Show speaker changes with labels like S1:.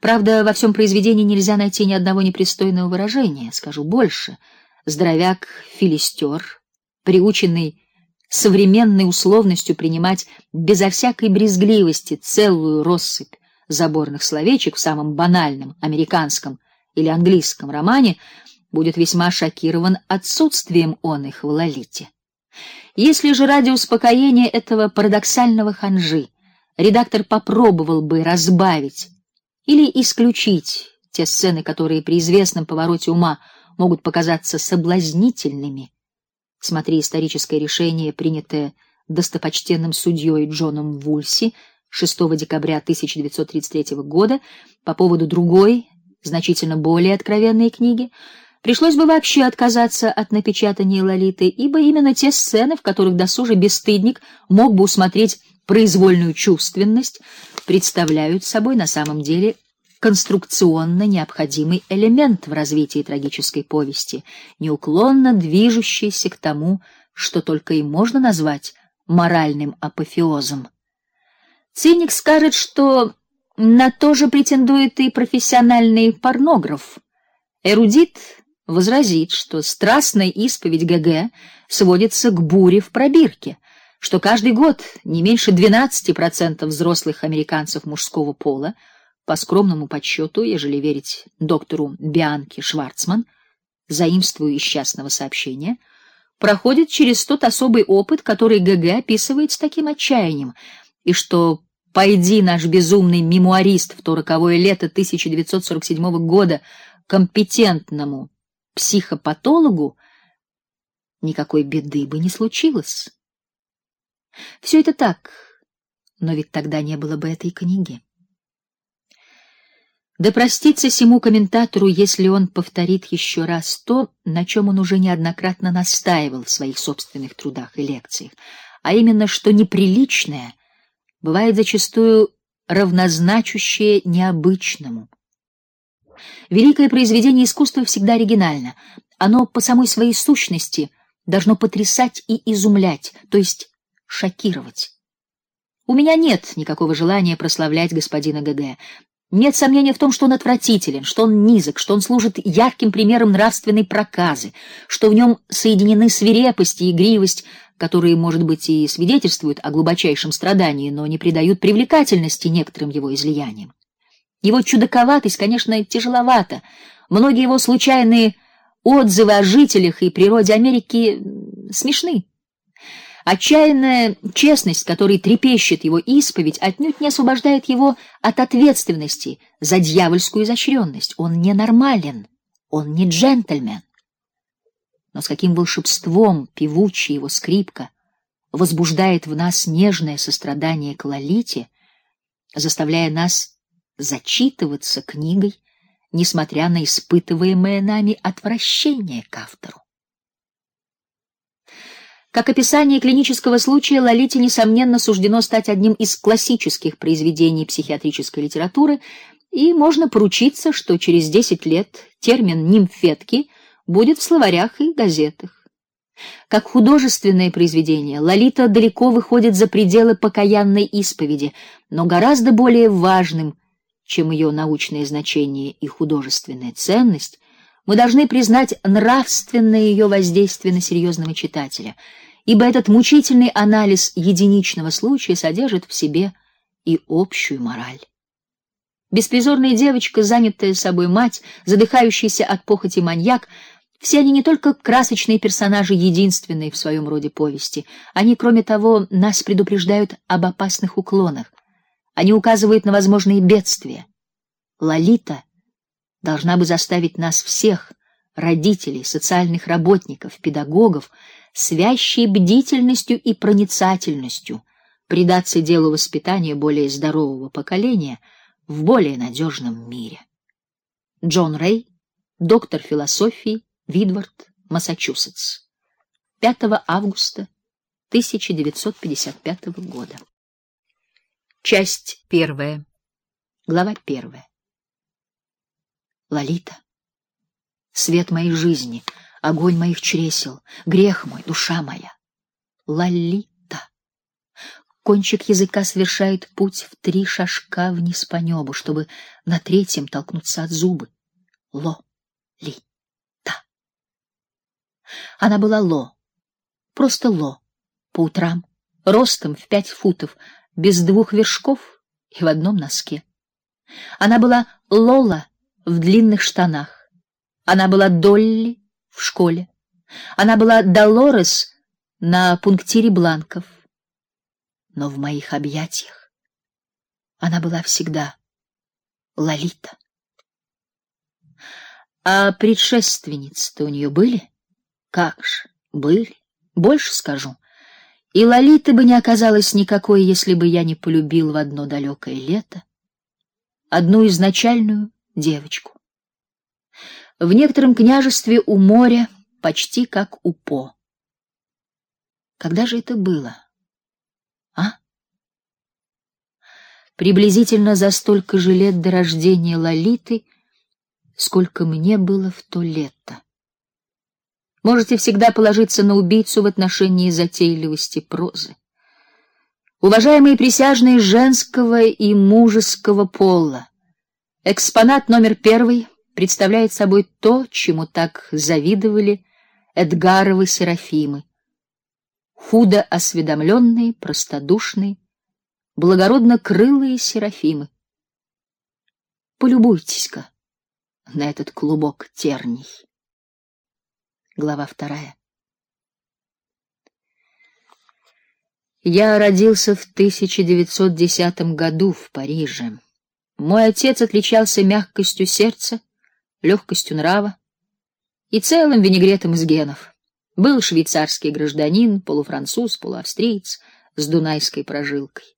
S1: Правда, во всем произведении нельзя найти ни одного непристойного выражения, скажу больше. Здоровяк филистер, приученный современной условностью принимать безо всякой брезгливости целую россыпь заборных словечек в самом банальном американском или английском романе, будет весьма шокирован отсутствием он их в Лолите. Если же ради успокоения этого парадоксального ханжи редактор попробовал бы разбавить или исключить те сцены, которые при известном повороте ума могут показаться соблазнительными, смотри историческое решение, принятое достопочтенным судьей Джоном Вульси 6 декабря 1933 года по поводу другой, значительно более откровенной книги, пришлось бы вообще отказаться от напечатания Лолиты, ибо именно те сцены, в которых досужий бесстыдник мог бы усмотреть произвольную чувственность, представляют собой на самом деле конструкционно необходимый элемент в развитии трагической повести, неуклонно движущийся к тому, что только и можно назвать моральным апофеозом. Циник скажет, что на то же претендует и профессиональный порнограф. Эрудит возразит, что страстная исповедь ГГ сводится к буре в пробирке, что каждый год не меньше 12% взрослых американцев мужского пола, по скромному подсчету, ежели верить доктору Бианке Шварцман, заимствую из частного сообщения, проходит через тот особый опыт, который ГГ описывает с таким отчаянием, и что Пойди наш безумный мемуарист в то роковое лето 1947 года компетентному психопатологу, никакой беды бы не случилось. Все это так, но ведь тогда не было бы этой книги. Да простится сему комментатору, если он повторит еще раз то, на чем он уже неоднократно настаивал в своих собственных трудах и лекциях, а именно, что неприличное — бывает зачастую равнозначущее необычному. Великое произведение искусства всегда оригинально. Оно по самой своей сущности должно потрясать и изумлять, то есть шокировать. У меня нет никакого желания прославлять господина ГГ. Нет сомнения в том, что он отвратителен, что он низок, что он служит ярким примером нравственной проказы, что в нем соединены свирепость и игривость, которые, может быть, и свидетельствуют о глубочайшем страдании, но не придают привлекательности некоторым его излияниям. Его чудаковатость, конечно, тяжеловата. Многие его случайные отзывы о жителях и природе Америки смешны. Отчаянная честность, которой трепещет его исповедь, отнюдь не освобождает его от ответственности за дьявольскую изощренность. Он не нормален, он не джентльмен но с каким волшебством певучая его скрипка возбуждает в нас нежное сострадание к Лолите, заставляя нас зачитываться книгой, несмотря на испытываемое нами отвращение к автору. Как описание клинического случая, Лолите несомненно суждено стать одним из классических произведений психиатрической литературы, и можно поручиться, что через десять лет термин нимфетки будет в словарях и газетах. Как художественное произведение, Лолита далеко выходит за пределы покаянной исповеди, но гораздо более важным, чем ее научное значение и художественная ценность, мы должны признать нравственное ее воздействие на серьезного читателя, ибо этот мучительный анализ единичного случая содержит в себе и общую мораль. Беспризорная девочка, занятая собой мать, задыхающийся от похоти маньяк, все они не только красочные персонажи единственные в своем роде повести, они, кроме того, нас предупреждают об опасных уклонах. Они указывают на возможные бедствия. Лолита должна бы заставить нас всех, родителей, социальных работников, педагогов, с вящей бдительностью и проницательностью предаться делу воспитания более здорового поколения в более надежном мире. Джон Рэй, доктор философии, Видвард, Массачусетс. 5 августа 1955 года. Часть первая. Глава первая. Лолита. Свет моей жизни, огонь моих чресел, грех мой, душа моя. Лолита. Кончик языка совершает путь в три шажка вниз по небу, чтобы на третьем толкнуться от зубы. Ло, ли, та. Она была ло, просто ло, по утрам, ростом в пять футов, без двух вершков и в одном носке. Она была Лола в длинных штанах. Она была Долли в школе. Она была Долорес на пунктире бланков но в моих объятиях она была всегда Лолита. А предшественницы-то у нее были? Как же, были. Больше скажу. И Лолиты бы не оказалось никакой, если бы я не полюбил в одно далекое лето одну изначальную девочку. В некотором княжестве у моря почти как у По. Когда же это было? приблизительно за столько же лет до рождения Лолиты, сколько мне было в то лето. Можете всегда положиться на убийцу в отношении затейливости прозы. Уважаемые присяжные женского и мужеского пола, экспонат номер первый представляет собой то, чему так завидовали Эдгаровы Серафимы. Худо осведомленные, простодушные, благородно крылые серафимы. Полюбуйтесь-ка на этот клубок терний. Глава вторая. Я родился в 1910 году в Париже. Мой отец отличался мягкостью сердца, легкостью нрава и целым винегретом из генов. Был швейцарский гражданин, полуфранцуз, полуавстриец с дунайской прожилкой.